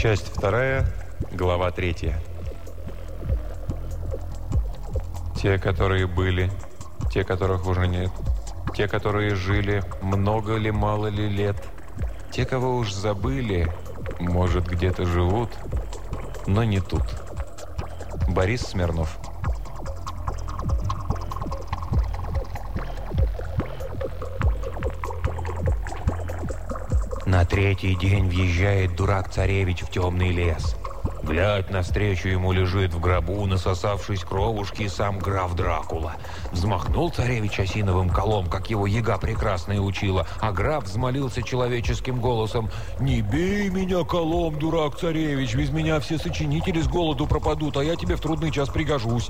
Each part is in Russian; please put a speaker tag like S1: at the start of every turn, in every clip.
S1: Часть вторая, глава третья. Те, которые были, те, которых уже нет, те, которые жили, много ли, мало ли лет, те, кого уж забыли, может, где-то живут, но не тут. Борис Смирнов.
S2: Третий день въезжает дурак-царевич в темный лес. Глядь, навстречу ему лежит в гробу, насосавшись кровушки, сам граф Дракула. Взмахнул царевич осиновым колом, как его яга прекрасно и учила, а граф взмолился человеческим голосом «Не бей меня колом, дурак-царевич, без меня все сочинители с голоду пропадут, а я тебе в трудный час пригожусь».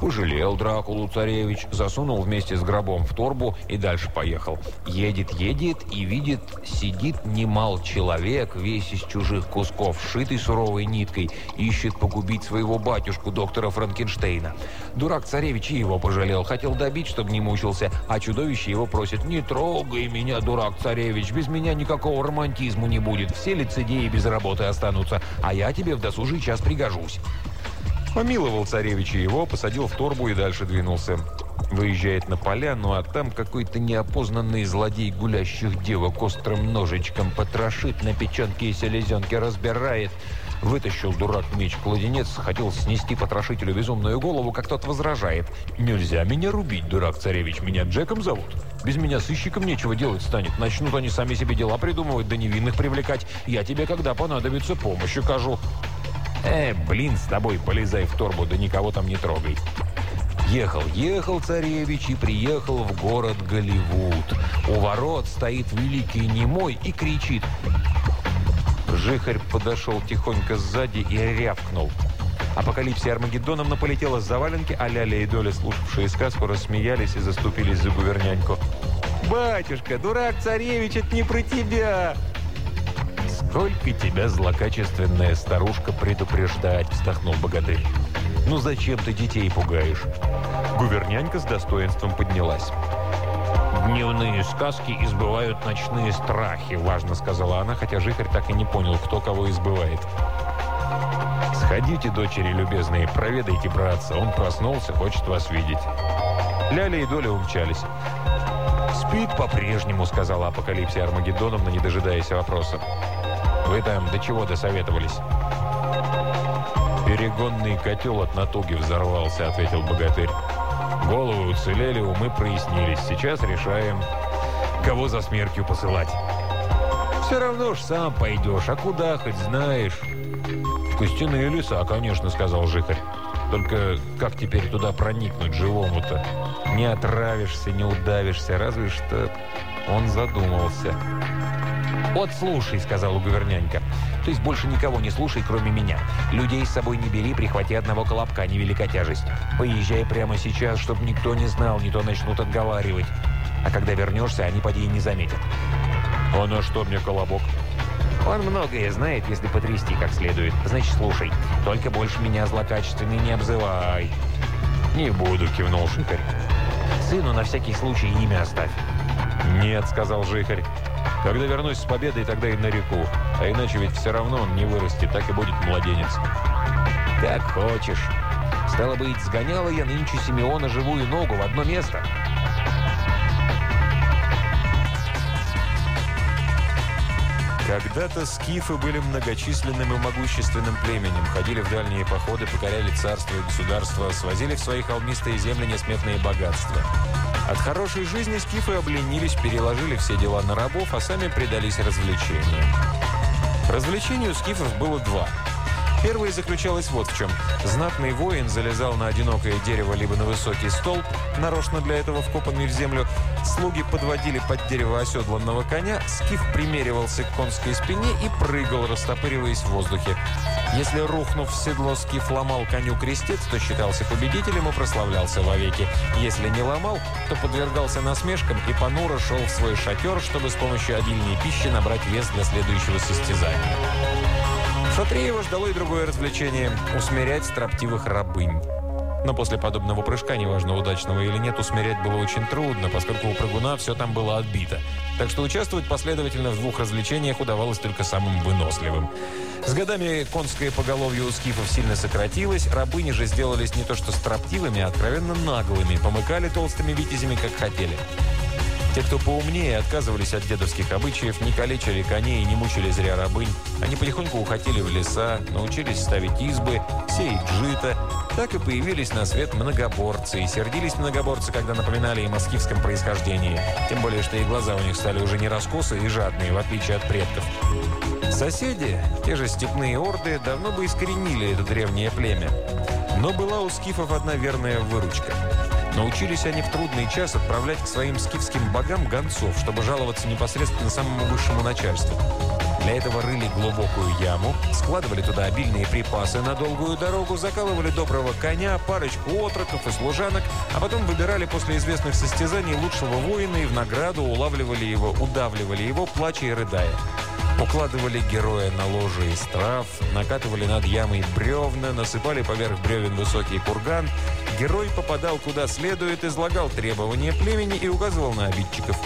S2: Пожалел Дракулу царевич, засунул вместе с гробом в торбу и дальше поехал. Едет, едет и видит, сидит немал человек, весь из чужих кусков, шитый суровой ниткой, ищет погубить своего батюшку, доктора Франкенштейна. Дурак царевич и его пожалел, хотел добить, чтобы не мучился, а чудовище его просит «Не трогай меня, дурак царевич, без меня никакого романтизму не будет, все лицедеи без работы останутся, а я тебе в досужий час пригожусь». Помиловал царевича его, посадил в торбу и дальше двинулся. Выезжает на поляну, а там какой-то неопознанный злодей гулящих девок острым ножичком потрошит, на печенке и селезенке разбирает. Вытащил дурак меч-кладенец, хотел снести потрошителю безумную голову, как тот возражает. «Нельзя меня рубить, дурак-царевич, меня Джеком зовут. Без меня сыщиком нечего делать станет. Начнут они сами себе дела придумывать, да невинных привлекать. Я тебе, когда понадобится, помощь укажу». «Э, блин, с тобой полезай в торбу, да никого там не трогай». Ехал, ехал царевич и приехал в город Голливуд. У ворот стоит великий немой и кричит. Жихарь подошел тихонько сзади и рявкнул. Апокалипсия Армагеддоном наполетела с заваленки, а Ляля и Доля, слушавшие сказку, рассмеялись и заступились за гуверняньку. «Батюшка, дурак царевич, это не про тебя!» «Сколько тебя, злокачественная старушка, предупреждать!» – вздохнул богатырь. «Ну зачем ты детей пугаешь?» Гувернянька с достоинством поднялась. «Дневные сказки избывают ночные страхи», – важно сказала она, хотя Жихарь так и не понял, кто кого избывает. «Сходите, дочери любезные, проведайте братца. Он проснулся, хочет вас видеть». Ляля и Доля умчались. «Спит по-прежнему», — сказала Апокалипсия Армагеддоновна, не дожидаясь вопроса. «Вы там до чего досоветовались?» «Перегонный котел от натуги взорвался», — ответил богатырь. «Головы уцелели, умы прояснились. Сейчас решаем, кого за смертью посылать». «Все равно ж сам пойдешь, а куда хоть знаешь?» «В костяные леса, конечно», — сказал Жихарь. «Только как теперь туда проникнуть живому-то? Не отравишься, не удавишься, разве что...» Он задумался. «Вот слушай», — сказала гувернянька. «То есть больше никого не слушай, кроме меня. Людей с собой не бери, прихвати одного колобка, невелика тяжесть. Поезжай прямо сейчас, чтобы никто не знал, не то начнут отговаривать. А когда вернешься, они поди и не заметят». «А на что мне колобок?» Он многое знает, если потрясти как следует. Значит, слушай, только больше меня злокачественный не обзывай. «Не буду», — кивнул Жихарь. «Сыну на всякий случай имя оставь». «Нет», — сказал Жихарь. Когда вернусь с победой, тогда и на реку. А иначе ведь все равно он не вырастет, так и будет младенец. Как хочешь. Стало быть, сгоняла я нынче Симеона живую ногу в одно место. Когда-то скифы были многочисленным и могущественным племенем, ходили в дальние походы, покоряли царства и государства, свозили в свои холмистые земли несметные богатства. От хорошей жизни скифы обленились, переложили все дела на рабов, а сами предались развлечениям. Развлечений у скифов было два – Первое заключалось вот в чем. Знатный воин залезал на одинокое дерево либо на высокий столб, нарочно для этого вкопанный в землю. Слуги подводили под дерево оседланного коня, скиф примеривался к конской спине и прыгал, растопыриваясь в воздухе. Если, рухнув в седло, скиф ломал коню крестец, то считался победителем и прославлялся вовеки. Если не ломал, то подвергался насмешкам и понуро шел в свой шатер, чтобы с помощью обильной пищи набрать вес для следующего состязания. Шатреева ждало и другое развлечение – усмирять строптивых рабынь.
S1: Но после подобного прыжка, неважно удачного или нет, усмирять было очень трудно, поскольку у прыгуна все там было отбито. Так что участвовать последовательно в двух развлечениях удавалось только самым выносливым. С годами конское поголовье у скифов сильно сократилось, рабыни же сделались не то что строптивыми, а откровенно наглыми, помыкали толстыми витязями, как хотели. Те, кто поумнее, отказывались от дедовских обычаев, не калечили коней и не мучили зря рабынь. Они потихоньку уходили в леса, научились ставить избы, сеять жито. Так и появились на свет многоборцы. И сердились многоборцы, когда напоминали им о скифском происхождении. Тем более, что и глаза у них стали уже не раскосы и жадные, в отличие от предков. Соседи, те же степные орды, давно бы искоренили это древнее племя. Но была у скифов одна верная выручка – Научились они в трудный час отправлять к своим скифским богам гонцов, чтобы жаловаться непосредственно самому высшему начальству. Для этого рыли глубокую яму, складывали туда обильные припасы на долгую дорогу, закалывали доброго коня, парочку отроков и служанок, а потом выбирали после известных состязаний лучшего воина и в награду улавливали его, удавливали его, плача и рыдая. Укладывали героя на ложе из трав, накатывали над ямой бревна, насыпали поверх бревен высокий курган. Герой попадал куда следует, излагал требования племени и указывал на обидчиков.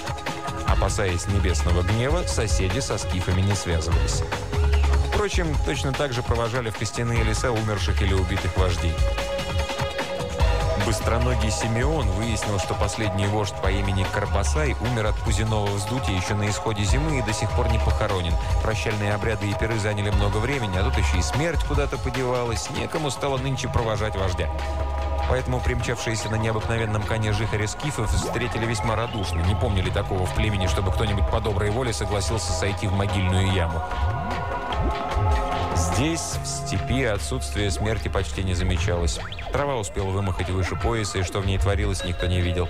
S1: Опасаясь небесного гнева, соседи со скифами не связывались. Впрочем, точно так же провожали в костяные леса умерших или убитых вождей. Быстроногий Симеон выяснил, что последний вождь по имени Карбасай умер от пузиного вздутия еще на исходе зимы и до сих пор не похоронен. Прощальные обряды и пиры заняли много времени, а тут еще и смерть куда-то подевалась. Некому стало нынче провожать вождя. Поэтому примчавшиеся на необыкновенном коне жихаре скифов встретили весьма радушно. Не помнили такого в племени, чтобы кто-нибудь по доброй воле согласился сойти в могильную яму. Здесь, в степи, отсутствие смерти почти не замечалось. Трава успела вымахать выше пояса, и что в ней творилось, никто не видел.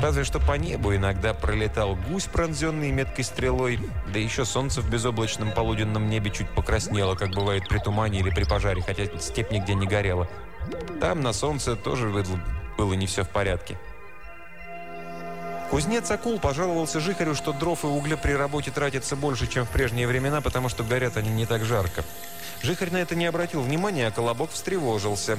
S1: Разве что по небу иногда пролетал гусь, пронзенный меткой стрелой, да еще солнце в безоблачном полуденном небе чуть покраснело, как бывает при тумане или при пожаре, хотя степь нигде не горела. Там на солнце тоже было не все в порядке. Кузнец Акул пожаловался Жихарю, что дров и угля при работе тратится больше, чем в прежние времена, потому что горят они не так жарко. Жихарь на это не обратил внимания, а Колобок встревожился.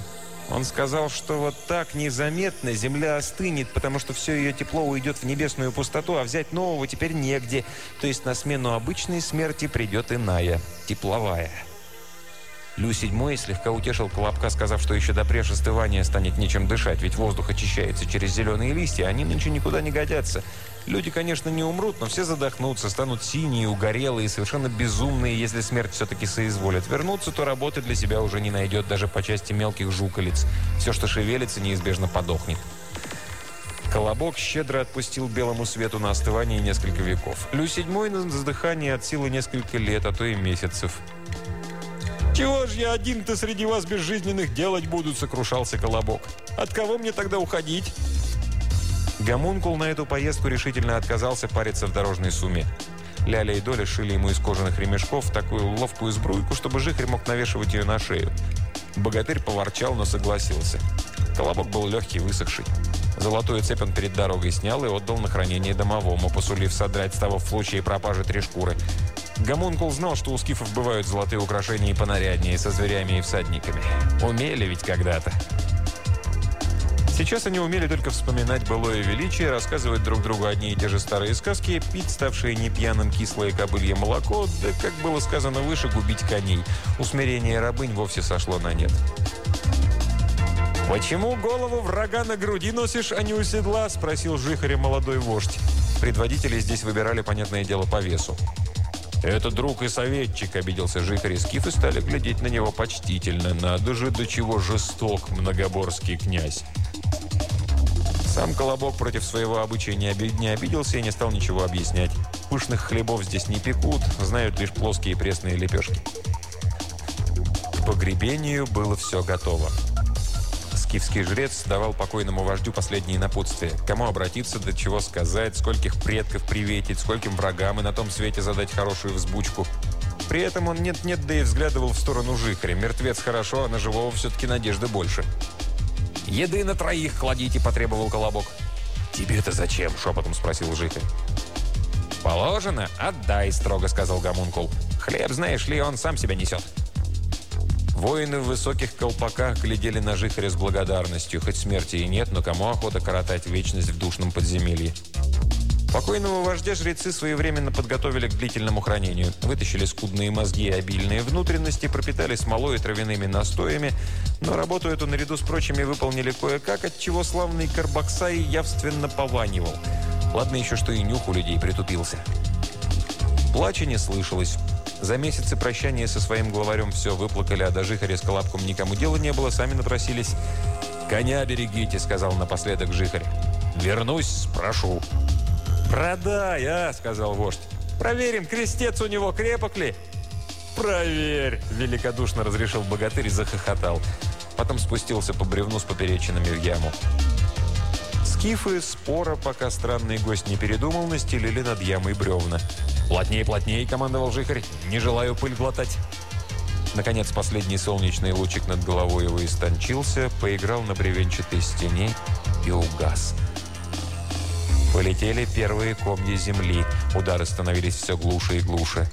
S1: Он сказал, что вот так незаметно земля остынет, потому что все ее тепло уйдет в небесную пустоту, а взять нового теперь негде. То есть на смену обычной смерти придет иная, тепловая. Лю седьмой слегка утешил Колобка, сказав, что еще до остывания станет нечем дышать, ведь воздух очищается через зеленые листья, они нынче никуда не годятся. Люди, конечно, не умрут, но все задохнутся, станут синие, угорелые, совершенно безумные, если смерть все-таки соизволит. Вернуться, то работы для себя уже не найдет даже по части мелких жуколиц. Все, что шевелится, неизбежно подохнет. Колобок щедро отпустил белому свету на остывание несколько веков. Лю седьмой на задыхание от силы несколько лет, а то и месяцев. «Чего ж я один-то среди вас безжизненных делать буду?» – сокрушался Колобок. «От кого мне тогда уходить?» Гомункул на эту поездку решительно отказался париться в дорожной сумме. Ляля и Доля шили ему из кожаных ремешков такую ловкую сбруйку, чтобы жихарь мог навешивать ее на шею. Богатырь поворчал, но согласился. Колобок был легкий, высохший. Золотую цепь он перед дорогой снял и отдал на хранение домовому, посулив содрать с того в случае пропажи три шкуры. Гомункул знал, что у скифов бывают золотые украшения и понаряднее, со зверями и всадниками. Умели ведь когда-то. Сейчас они умели только вспоминать былое величие, рассказывать друг другу одни и те же старые сказки, пить ставшее не пьяным кислое кобылье молоко, да, как было сказано выше, губить коней. Усмирение рабынь вовсе сошло на нет. «Почему голову врага на груди носишь, а не у седла?» – спросил жихаря молодой вождь. Предводители здесь выбирали, понятное дело, по весу. «Это друг и советчик», — обиделся Жихарь и Скиф и стали глядеть на него почтительно. «Надо же, до чего жесток многоборский князь». Сам Колобок против своего обычая не, оби не обиделся и не стал ничего объяснять. Пышных хлебов здесь не пекут, знают лишь плоские пресные лепешки. К погребению было все готово. Скифский жрец давал покойному вождю последние напутствия. Кому обратиться, до чего сказать, скольких предков приветить, скольким врагам и на том свете задать хорошую взбучку. При этом он нет-нет, да и взглядывал в сторону жихаря. Мертвец хорошо, а на живого все-таки надежды больше. «Еды на троих кладите», – потребовал Колобок. «Тебе-то зачем?» – шепотом спросил жихарь. «Положено? Отдай», – строго сказал Гомункул. «Хлеб, знаешь ли, он сам себя несет». Воины в высоких колпаках глядели на Жихаря с благодарностью. Хоть смерти и нет, но кому охота коротать вечность в душном подземелье? Покойного вождя жрецы своевременно подготовили к длительному хранению. Вытащили скудные мозги и обильные внутренности, пропитали смолой и травяными настоями, но работу эту наряду с прочими выполнили кое-как, от чего славный Карбаксай явственно пованивал. Ладно еще, что и нюх у людей притупился. Плача не слышалось. За месяцы прощания со своим главарем все выплакали, а даже Жихаря с Колобком никому дела не было, сами напросились. «Коня берегите», — сказал напоследок Жихарь. «Вернусь, спрошу». «Продай, а!» – сказал вождь. «Проверим, крестец у него крепок ли?» «Проверь!» – великодушно разрешил богатырь и захохотал. Потом спустился по бревну с поперечинами в яму. Скифы спора, пока странный гость не передумал, настелили над ямой бревна. «Плотнее, плотнее!» – командовал жихарь. «Не желаю пыль глотать!» Наконец, последний солнечный лучик над головой его истончился, поиграл на бревенчатой стене и угас. Полетели первые комья земли. Удары становились все глуше и глуше.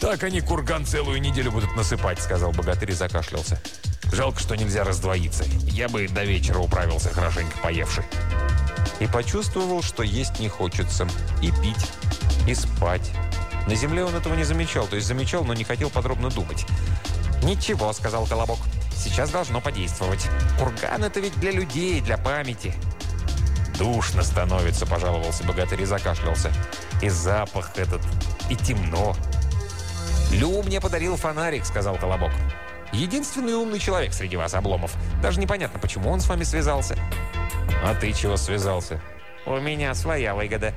S1: «Так они курган целую неделю будут насыпать», — сказал богатырь и закашлялся. «Жалко, что нельзя раздвоиться. Я бы до вечера управился, хорошенько поевший». И почувствовал, что есть не хочется. И пить, и спать. На земле он этого не замечал, то есть замечал, но не хотел подробно думать. «Ничего», — сказал Колобок. «Сейчас должно подействовать. Курган — это ведь для людей, для памяти. «Душно становится», – пожаловался богатырь и закашлялся. «И запах этот, и темно». «Лю мне подарил фонарик», – сказал Колобок. «Единственный умный человек среди вас, Обломов. Даже непонятно, почему он с вами связался». «А ты чего связался?» «У меня своя выгода».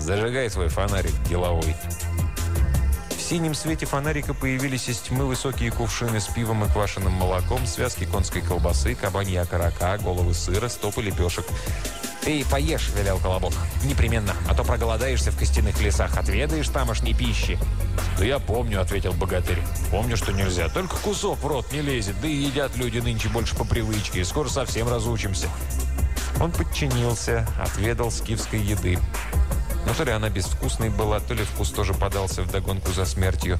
S1: «Зажигай свой фонарик, деловой». В синем свете фонарика появились из тьмы высокие кувшины с пивом и квашеным молоком, связки конской колбасы, кабанья окорока, головы сыра, стопы лепешек. «Ты поешь», — велел Колобок. «Непременно, а то проголодаешься в костяных лесах, отведаешь тамошней пищи». «Да я помню», — ответил богатырь. «Помню, что нельзя. Только кусок в рот не лезет, да и едят люди нынче больше по привычке. Скоро совсем разучимся». Он подчинился, отведал скифской еды. Но то ли она безвкусной была, то ли вкус тоже подался в догонку за смертью.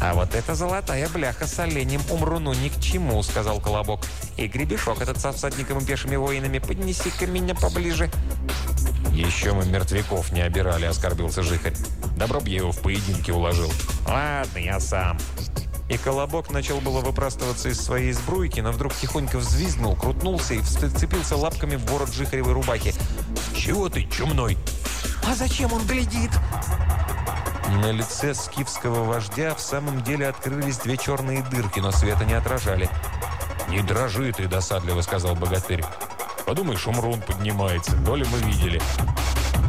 S1: «А вот эта золотая бляха с оленем умруну ни к чему», — сказал Колобок. «И гребешок этот со всадником и пешими воинами, поднеси-ка меня поближе». «Еще мы мертвяков не обирали», — оскорбился Жихарь. «Добро б я его в поединке уложил». «Ладно, я сам». И Колобок начал было выпрастываться из своей сбруйки, но вдруг тихонько взвизгнул, крутнулся и вцепился лапками в ворот Жихаревой рубахи. «Чего ты, чумной?»
S3: «А зачем он глядит?»
S1: На лице скифского вождя в самом деле открылись две черные дырки, но света не отражали. «Не дрожи ты, досадливо», — сказал богатырь. «Подумаешь, умрун поднимается. Доли мы видели».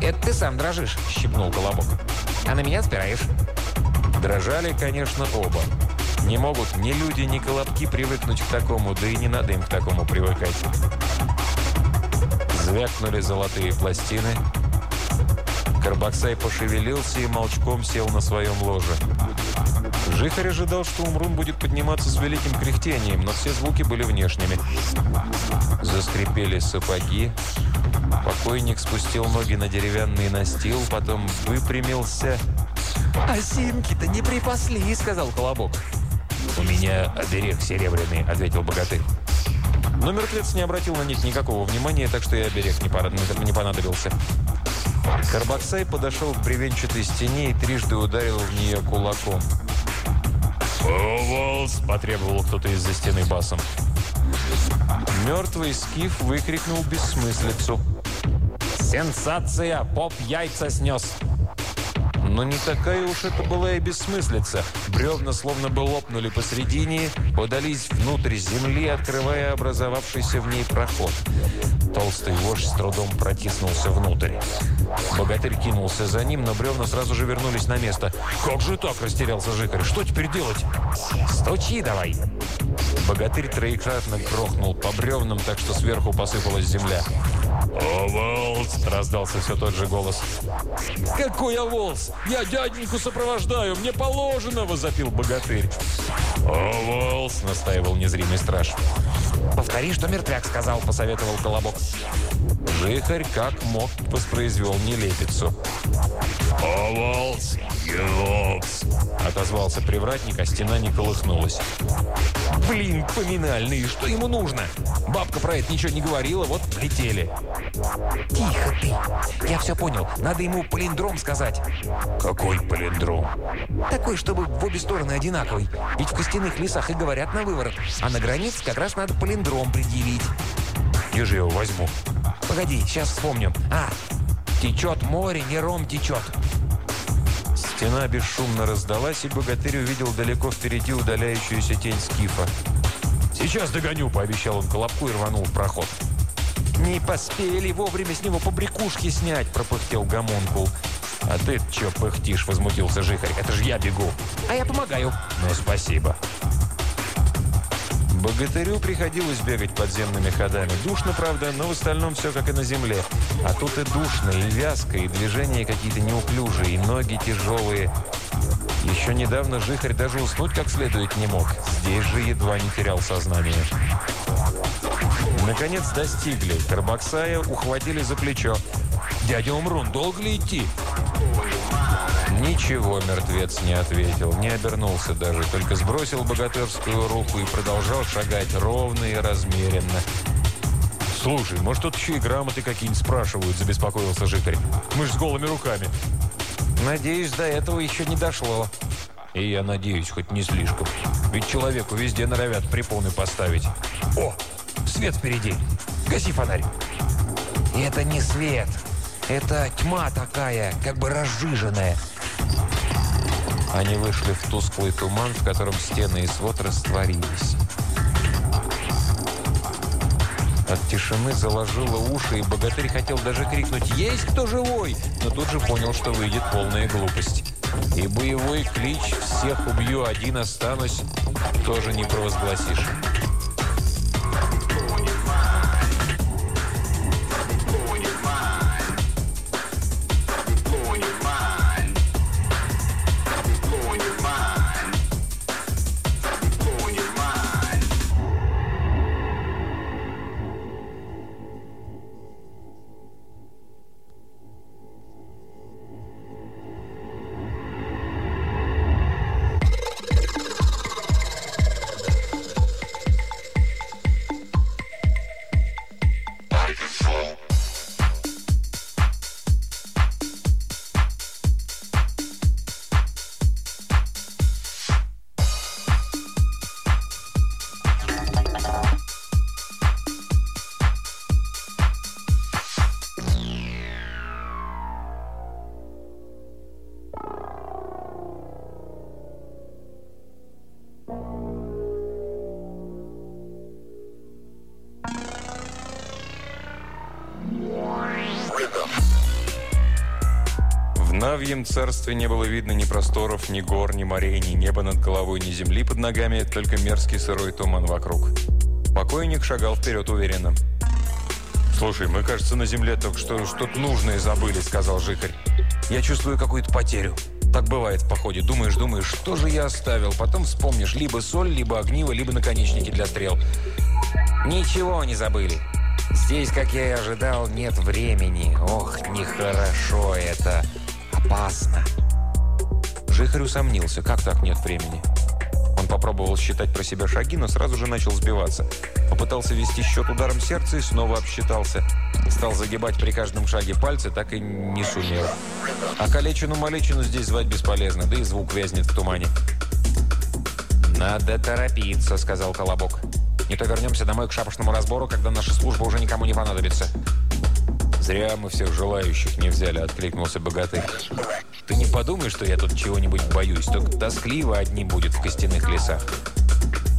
S3: «Это ты сам дрожишь», — щипнул Колобок. «А на меня спираешь».
S1: Дрожали, конечно, оба. Не могут ни люди, ни колобки привыкнуть к такому, да и не надо им к такому привыкать. Звякнули золотые пластины — Карбаксай пошевелился и молчком сел на своем ложе. Жихарь ожидал, что Умрун будет подниматься с великим кряхтением, но все звуки были внешними. Заскрипели сапоги. Покойник спустил ноги на деревянный настил, потом выпрямился.
S3: «Осинки-то не припасли», — сказал Колобок.
S1: «У меня оберег серебряный», — ответил богатырь. Но мертвец не обратил на них никакого внимания, так что и оберег не понадобился. Карбаксай подошел к бревенчатой стене и трижды ударил в нее кулаком. «Уволс!» – потребовал кто-то из-за стены басом. Мертвый скиф выкрикнул бессмыслицу.
S3: «Сенсация! Поп яйца снес!»
S1: Но не такая уж это была и бессмыслица. Бревна словно бы лопнули посредине, подались внутрь земли, открывая образовавшийся в ней проход. Толстый вождь с трудом протиснулся внутрь. Богатырь кинулся за ним, но бревна сразу же вернулись на место. «Как же так?» – растерялся Жихарь. «Что теперь делать?»
S3: «Стучи давай!»
S1: Богатырь троекратно грохнул по бревнам, так что сверху посыпалась земля. «Оволс!» – раздался все тот же голос. «Какой оволс? Я дяденьку сопровождаю! Мне положено!» – возопил богатырь. «Оволс!» – настаивал незримый страж.
S3: «Повтори, что мертвяк сказал», – посоветовал Колобок.
S1: Жихарь как мог воспроизвел нелепицу. «Оволс! Елокс!» отозвался привратник, а стена не колыхнулась.
S2: Блин, поминальные, что ему нужно? Бабка про это ничего не говорила, вот летели. Тихо ты. Я все понял. Надо ему полиндром сказать.
S1: Какой полиндром?
S2: Такой, чтобы в обе стороны одинаковый. Ведь в костяных лесах и говорят на выворот. А на границе как раз надо полиндром предъявить.
S1: Я же его возьму.
S2: Погоди, сейчас вспомню. А, течет море, не ром течет.
S1: Стена бесшумно раздалась, и богатырь увидел далеко впереди удаляющуюся тень скифа. «Сейчас догоню», — пообещал он Колобку и рванул в проход.
S2: «Не поспели вовремя с него побрякушки снять», — пропыхтел гомункул.
S1: «А ты чё пыхтишь?» — возмутился Жихарь. «Это же я бегу».
S2: «А я помогаю».
S1: «Ну, спасибо». Богатырю приходилось бегать подземными ходами. Душно, правда, но в остальном все как и на земле. А тут и душно, и вязко, и движения какие-то неуклюжие, и ноги тяжелые. Еще недавно Жихарь даже уснуть как следует не мог. Здесь же едва не терял сознание. Наконец достигли. Карбаксая ухватили за плечо.
S2: «Дядя Умрун, долго ли идти?»
S1: Ничего мертвец не ответил, не обернулся даже, только сбросил богатырскую руку и продолжал шагать ровно и размеренно. «Слушай, может, тут еще и грамоты какие-нибудь спрашивают?» – забеспокоился Жихарь. «Мы ж с голыми руками».
S2: «Надеюсь, до этого еще не дошло».
S1: «И я надеюсь, хоть не слишком. Ведь человеку везде норовят препоны поставить».
S2: «О, свет впереди! Гаси фонарь!» «Это не свет!» Это тьма такая, как бы разжиженная.
S1: Они вышли в тусклый туман, в котором стены и свод растворились. От тишины заложило уши, и богатырь хотел даже крикнуть «Есть кто живой!», но тут же понял, что выйдет полная глупость. И боевой клич «Всех убью, один останусь» тоже не провозгласишь. Навьем царстве не было видно ни просторов, ни гор, ни морей, ни неба над головой, ни земли под ногами, только мерзкий сырой туман вокруг. Покойник шагал вперед уверенно. «Слушай, мы, кажется, на земле только что что-то нужное забыли», — сказал Жихарь. «Я чувствую какую-то потерю. Так бывает в походе. Думаешь, думаешь, что же я оставил? Потом вспомнишь либо соль, либо огниво, либо наконечники для стрел».
S2: «Ничего не забыли. Здесь, как я и ожидал, нет времени. Ох, нехорошо это опасно.
S1: Жихарь усомнился, как так нет времени. Он попробовал считать про себя шаги, но сразу же начал сбиваться. Попытался вести счет ударом сердца и снова обсчитался. Стал загибать при каждом шаге пальцы, так и не сумел. А калечину-малечину здесь звать бесполезно, да и звук вязнет в тумане.
S2: «Надо торопиться», — сказал Колобок. «Не то вернемся домой к шапошному разбору, когда наша служба уже никому не понадобится».
S1: «Зря мы всех желающих не взяли», — откликнулся богатырь. «Ты не подумай, что я тут чего-нибудь боюсь, только тоскливо одним будет в костяных лесах».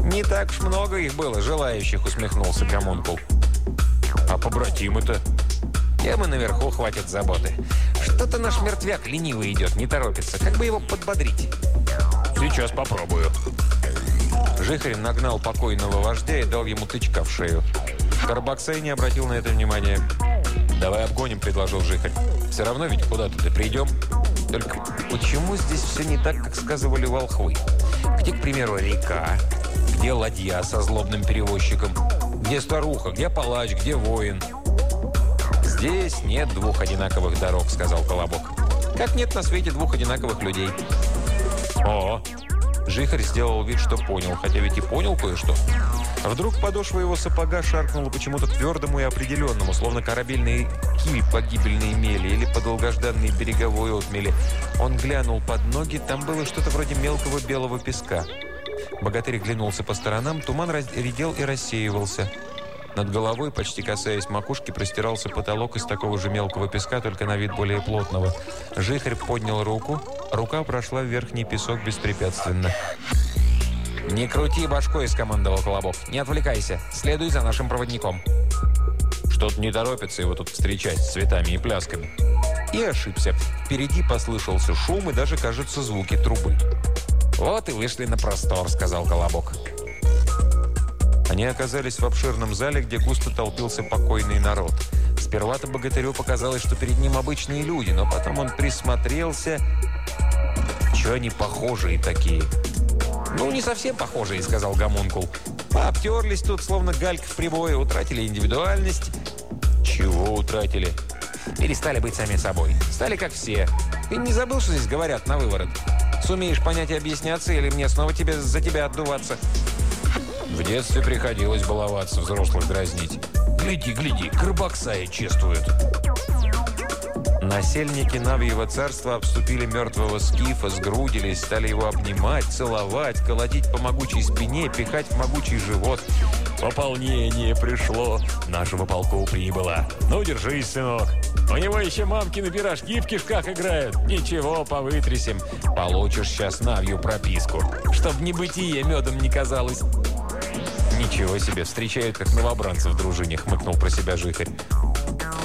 S2: «Не так уж много их было, желающих», — усмехнулся Гомункул.
S1: «А побратимы-то?»
S2: «Тем и наверху хватит заботы. Что-то наш мертвяк ленивый идет, не торопится. Как бы его подбодрить?»
S1: «Сейчас попробую».
S2: Жихарь нагнал покойного вождя и дал ему тычка в шею.
S1: Карбаксай не обратил на это внимания. «Давай обгоним», — предложил Жихарь. «Все равно ведь куда-то придем».
S2: Только почему здесь все не так, как сказывали волхвы? Где, к примеру, река? Где ладья со злобным перевозчиком? Где старуха? Где палач? Где воин?
S1: «Здесь нет двух одинаковых дорог», — сказал Колобок.
S2: «Как нет на свете двух одинаковых людей?»
S1: О, Жихарь сделал вид, что понял, хотя ведь и понял кое-что. Вдруг подошва его сапога шаркнула почему-то твердому и определенному, словно корабельный киль по гибельной мели или по долгожданной береговой отмели. Он глянул под ноги, там было что-то вроде мелкого белого песка. Богатырь глянулся по сторонам, туман редел и рассеивался. Над головой, почти касаясь макушки, простирался потолок из такого же мелкого песка, только на вид более плотного. Жихарь поднял руку. Рука прошла в верхний песок беспрепятственно.
S3: «Не крути башкой», — скомандовал Колобов. «Не отвлекайся. Следуй за нашим проводником».
S1: Что-то не торопится его тут встречать с цветами и плясками. И ошибся. Впереди послышался шум и даже, кажется, звуки трубы.
S3: «Вот и вышли на простор», — сказал Колобок.
S1: Они оказались в обширном зале, где густо толпился покойный народ. Сперва-то богатырю показалось, что перед ним обычные люди, но потом он присмотрелся. Чего они похожие такие?
S3: «Ну, не совсем похожие», — сказал Гомункул. «Пообтерлись тут, словно галька в прибое, утратили индивидуальность».
S1: «Чего утратили?»
S3: «Перестали быть сами собой. Стали как все. Ты не забыл, что здесь говорят на выворот? Сумеешь понять и объясняться, или мне снова тебе, за тебя отдуваться?»
S1: В детстве приходилось баловаться, взрослых дразнить. «Гляди, гляди, Карбаксая чествуют!» Насельники Навьего царства обступили мертвого скифа, сгрудились, стали его обнимать, целовать, колотить по могучей спине, пихать в могучий живот. «Пополнение пришло, нашего полку прибыло. Ну, держись, сынок. У него еще мамкины пирожки в кишках играют. Ничего, повытрясем. Получишь сейчас Навью прописку, чтоб небытие медом не казалось». «Ничего себе, встречают как новобранцев в дружине», — хмыкнул про себя Жихарь.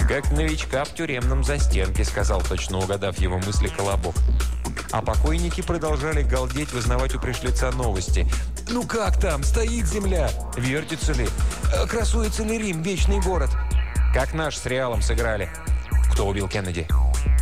S1: «Как новичка в тюремном застенке», — сказал, точно угадав его мысли Колобок. А покойники продолжали галдеть, вызнавать у пришлица новости. «Ну как там? Стоит земля? Вертится ли? Э, красуется ли Рим, вечный город?» «Как наш с Реалом сыграли?» «Кто убил Кеннеди?»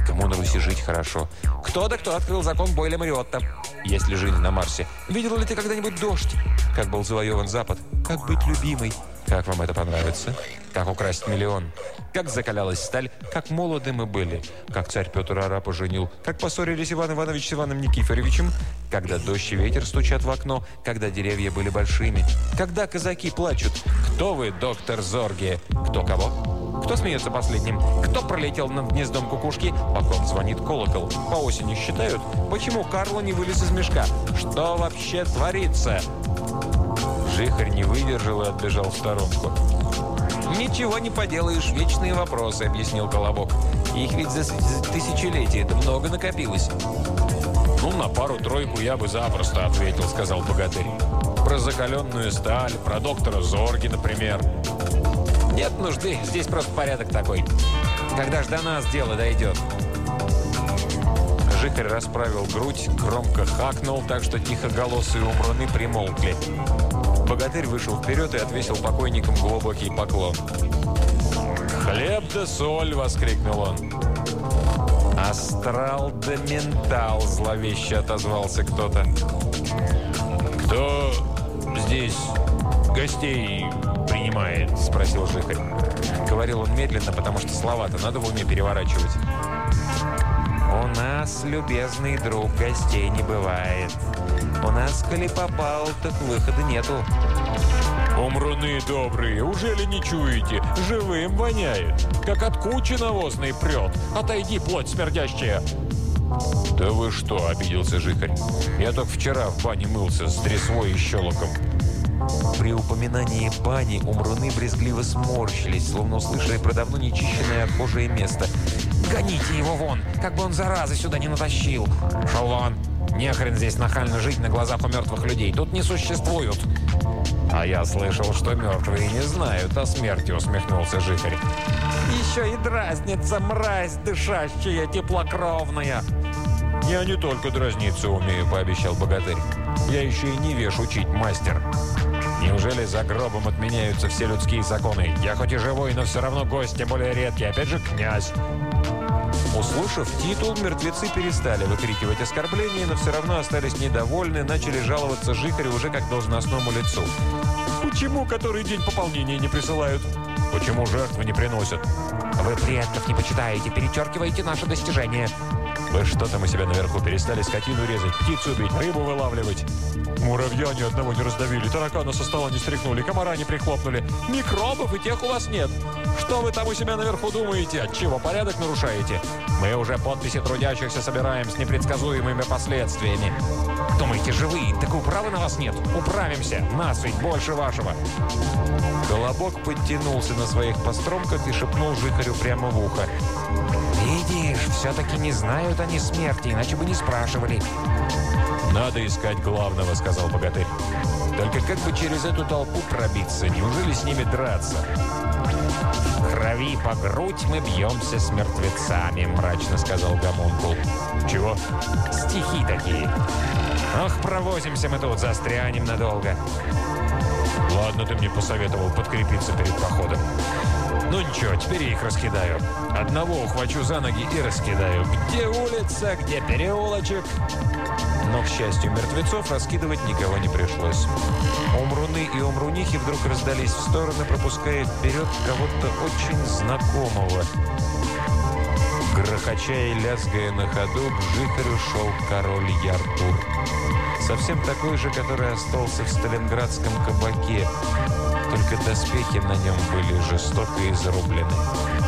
S1: «Кому на Руси жить хорошо?» «Кто да кто открыл закон Бойля Мариотта?» «Есть ли жизнь на Марсе?» «Видел ли ты когда-нибудь дождь?» «Как был завоеван Запад?» Как быть любимой? Как вам это понравится? Как украсть миллион? Как закалялась сталь? Как молоды мы были? Как царь Петр Арапа женил? Как поссорились Иван Иванович с Иваном Никифоровичем? Когда дождь и ветер стучат в окно? Когда деревья были большими? Когда казаки плачут? Кто вы, доктор Зорге? Кто кого? Кто смеется последним? Кто пролетел над гнездом кукушки? По ком звонит колокол? По осени считают? Почему Карло не вылез из мешка? Что вообще творится? Жихарь не выдержал и отбежал в сторонку. «Ничего не поделаешь, вечные вопросы», — объяснил Колобок. «Их ведь за, тысячелетия это много накопилось». «Ну, на пару-тройку я бы запросто ответил», — сказал богатырь. «Про закаленную сталь, про доктора Зорги, например». «Нет нужды, здесь просто порядок такой. Когда ж до нас дело дойдет?» Жихарь расправил грудь, громко хакнул, так что тихоголосые умруны примолкли. Богатырь вышел вперед и отвесил покойникам глубокий поклон. «Хлеб да соль!» — воскликнул он. «Астрал да ментал!» — зловеще отозвался кто-то. «Кто здесь гостей принимает?» — спросил Жихарь. Говорил он медленно, потому что слова-то надо в уме переворачивать. «У нас, любезный друг, гостей не бывает. У нас, коли попал, так выхода нету». «Умруны добрые, уже ли не чуете? Живым воняет, как от кучи навозной прет. Отойди, плоть смердящая!» «Да вы что?» – обиделся Жихарь. «Я только вчера в бане мылся с дресвой и щелоком». При упоминании бани умруны брезгливо сморщились, словно услышали про давно нечищенное отхожее место.
S3: «Гоните его вон, как бы он заразы сюда не натащил!»
S1: «Шел вон! Не хрен здесь нахально жить на глазах у мертвых людей. Тут не существуют!» «А я слышал, что мертвые не знают о смерти», — усмехнулся Жихарь.
S3: «Еще и дразнится мразь дышащая, теплокровная!»
S1: «Я не только дразниться умею», — пообещал богатырь. «Я еще и не веш учить, мастер». Неужели за гробом отменяются все людские законы? Я хоть и живой, но все равно гость, тем более редкий. Опять же, князь. Услышав титул, мертвецы перестали выкрикивать оскорбления, но все равно остались недовольны, начали жаловаться Жихарю уже как должностному лицу. «Почему который день пополнения не присылают? Почему жертвы не приносят?»
S3: «Вы предков не почитаете, перечеркиваете наши достижения».
S1: Вы что там у себя наверху перестали скотину резать, птицу бить, рыбу вылавливать? Муравья ни одного не раздавили, таракана со стола не стряхнули, комара не прихлопнули. Микробов и тех у вас нет. Что вы там у себя наверху думаете? Отчего порядок нарушаете? Мы уже подписи трудящихся собираем с непредсказуемыми последствиями. Думаете, живые? Так управы на вас нет. Управимся. Нас ведь больше вашего. Колобок подтянулся на своих постромках и шепнул Жихарю прямо в ухо.
S3: «Видишь, все-таки не знают они смерти, иначе бы не спрашивали».
S1: «Надо искать главного», — сказал богатырь. «Только как бы через эту толпу пробиться? Неужели с ними драться?»
S3: Крови по грудь мы бьемся с мертвецами», — мрачно сказал Гомункул.
S1: «Чего?»
S3: «Стихи такие. Ох, провозимся мы тут, застрянем надолго».
S1: «Ладно, ты мне посоветовал подкрепиться перед походом. Ну ничего, теперь я их раскидаю. Одного ухвачу за ноги и раскидаю. Где улица, где переулочек?» Но, к счастью, мертвецов раскидывать никого не пришлось. Умруны и умрунихи вдруг раздались в стороны, пропуская вперед кого-то очень знакомого. Грохоча и лязгая на ходу, к Жихарю шел король Яртур. Совсем такой же, который остался в сталинградском кабаке. Только доспехи на нем были жестоко изрублены.